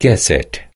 Guess it.